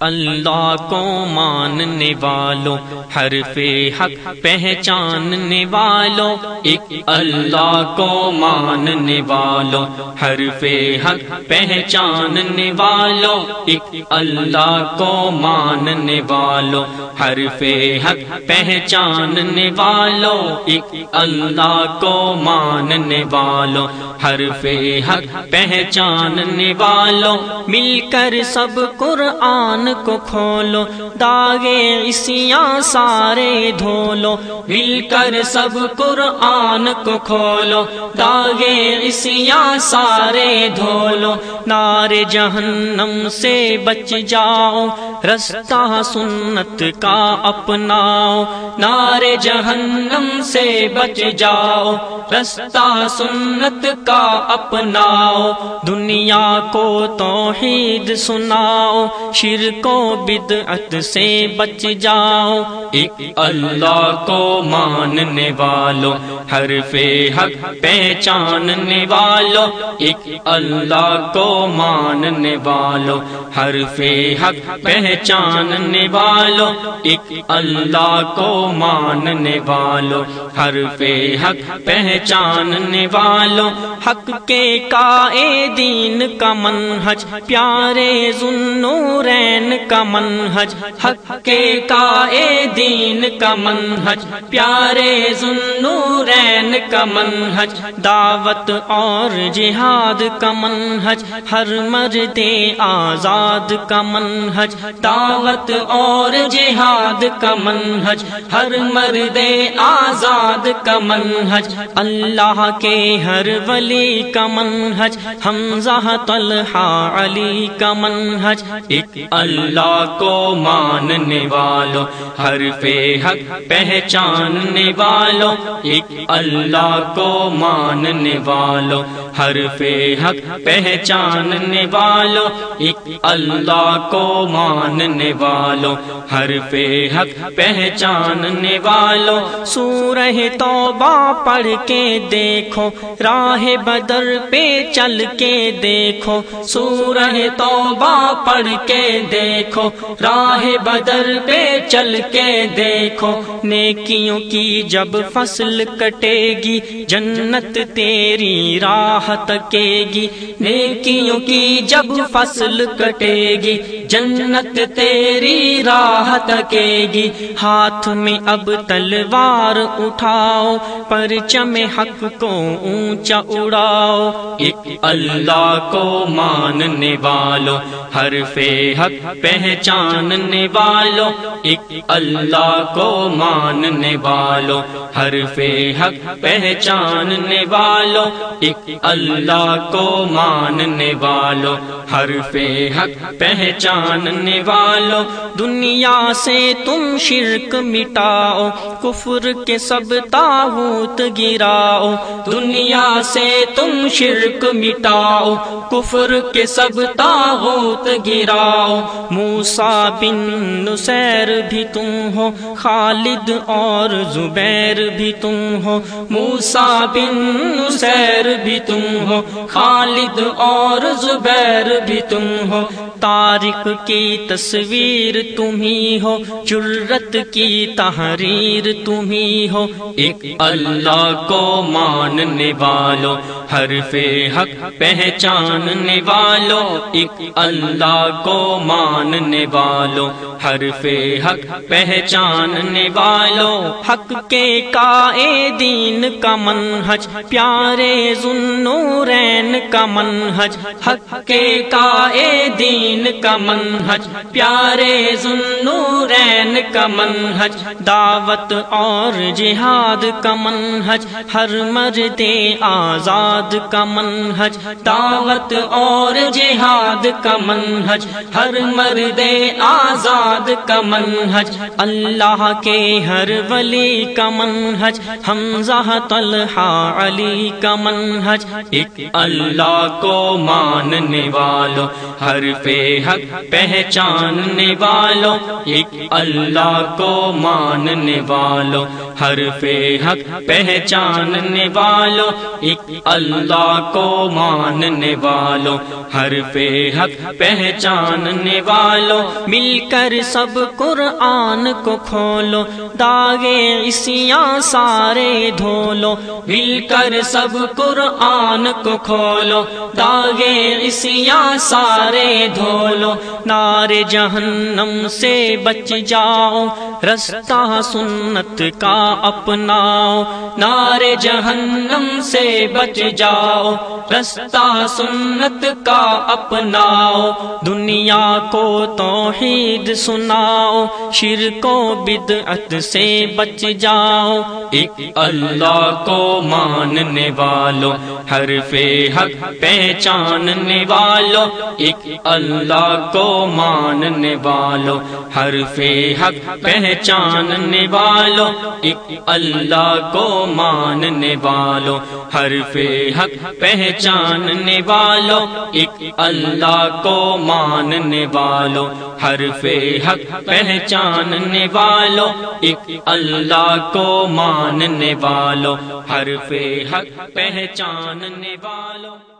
اللہ کو ماننے والوں، حرف حق پہچاننے والوں۔ ایک اللہ کو ماننے والوں، حرف حق پہچاننے والوں۔ ایک اللہ کو ماننے والوں، حرف حق پہچاننے والوں۔ ایک اللہ کو ماننے والوں، حرف حق پہچاننے والوں۔ مل کر سب قرآن کو کھولو، داغے اسیاں سارے دھولو، مل کر سب قرآن کو کھولو، داغے اسیاں سارے دھولو، نار جہنم سے بچ جاؤ، رستہ سنت کا اپناؤ، نار جہنم سے بچ جاؤ، رستہ سنت کا اپناؤ، دنیا کو توحید سناؤ شرک و بدعت سے بچ جاؤ۔ ایک اللہ کو ماننے والوں حرف حق پہچاننے والوں ایک اللہ کو ماننے والوں حرف حق پہچاننے والوں ایک اللہ کو ماننے والوں حرف حق پہچاننے والوں حق کے کائے دین کا منہج، پیارے ذنورین کا منہج۔ حق کے کائے دین کا منہج، پیارے ذنورین کا منہج، دعوت اور جہاد کا منہج، ہر مرد آزاد کا منہج، دعوت اور جہاد کا منہج، ہر مرد آزاد کا منہج، اللہ کے ہر ولی کا منہج، حمزہ طلحہ علی کا منہج، ایک اللہ کو ماننے والوں حرف حق پہچاننے والوں ایک اللہ کو ماننے والوں حرف حق پہچاننے والوں ایک اللہ کو ماننے والوں حرف حق پہچاننے والوں سورہ توبہ پڑھ کے دیکھو، راہ بدر پہ چل کے دیکھو۔ سورہ توبہ پڑھ کے دیکھو، راہ بدر پہ چل کے دیکھو۔ نیکیوں کی جب فصل کٹے گی، جنت تیری راہ تکے گی، نیکیوں کی جب فصل کٹے گی، جنت تیری راہ تکے گی۔ ہاتھ میں اب تلوار اٹھاؤ پر چم حق کو اونچا اڑاؤ۔ ایک اللہ کو ماننے والوں حرف حق پہچاننے والوں ایک اللہ کو ماننے والوں حرف حق پہچاننے والوں ایک اللہ اللہ کو ماننے والوں حرف حق پہچاننے والوں دنیا سے تم شرک مٹاؤ، کفر کے سب تاوت گراؤ۔ دنیا سے تم شرک مٹاؤ، کفر کے سب تاوت گراؤ۔ موسا بن نسیر بھی تم ہو، خالد اور زبیر بھی تم ہو۔ موسا بن نسیر بھی تم ہو، خالد اور زبیر بھی تم ہو۔ تاریخ کی تصویر تمہیں ہو جرت کی تحریر تمہیں ہو۔ ایک اللہ کو ماننے والوں حرف حق پہچاننے والوں ایک اللہ کو ماننے والوں حرف حق پہچاننے والوں حق کے کائے دین کا منہج، پیارے نورین کا منحج حق کے کائے دین کا منحج پیارے ذنورین کا منہج، دعوت اور جہاد کا منہج، ہر مرد آزاد کا منہج، دعوت اور جہاد کا منہج، ہر مرد آزاد کا منہج، اللہ کے ہر ولی کا منہج، حمزہ طلحہ علی کا منہج، ایک اللہ کو ماننے والوں ہر پہ حق پہچاننے والوں ایک اللہ کو ماننے والوں ہر حق پہچاننے والوں۔ ایک اللہ کو ماننے والوں ہر حق پہچاننے والوں۔ مل کر سب قرآن کو کھولو، داغے اسیاں سارے دھولو۔ مل کر سب قرآن کو کھولو، داغے اسیاں سارے دھولو۔ نار جہنم سے بچ جاؤ، رستہ سنت کا اپناؤ، نار جہنم سے بچ جاؤ، رستہ سنت کا اپناؤ، دنیا کو توحید سناؤ شرک و بدعت سے بچ جاؤ۔ ایک اللہ کو ماننے والوں ہر حق پہچاننے والوں۔ ایک اللہ کو ماننے والوں ہر فے حق پہچاننے والوں، ایک اللہ کو ماننے والوں ہر حق پہچاننے والوں، ایک اللہ کو ماننے والوں ہر حق پہچاننے والوں، ایک اللہ کو ماننے والوں ہر حق پہچاننے والوں۔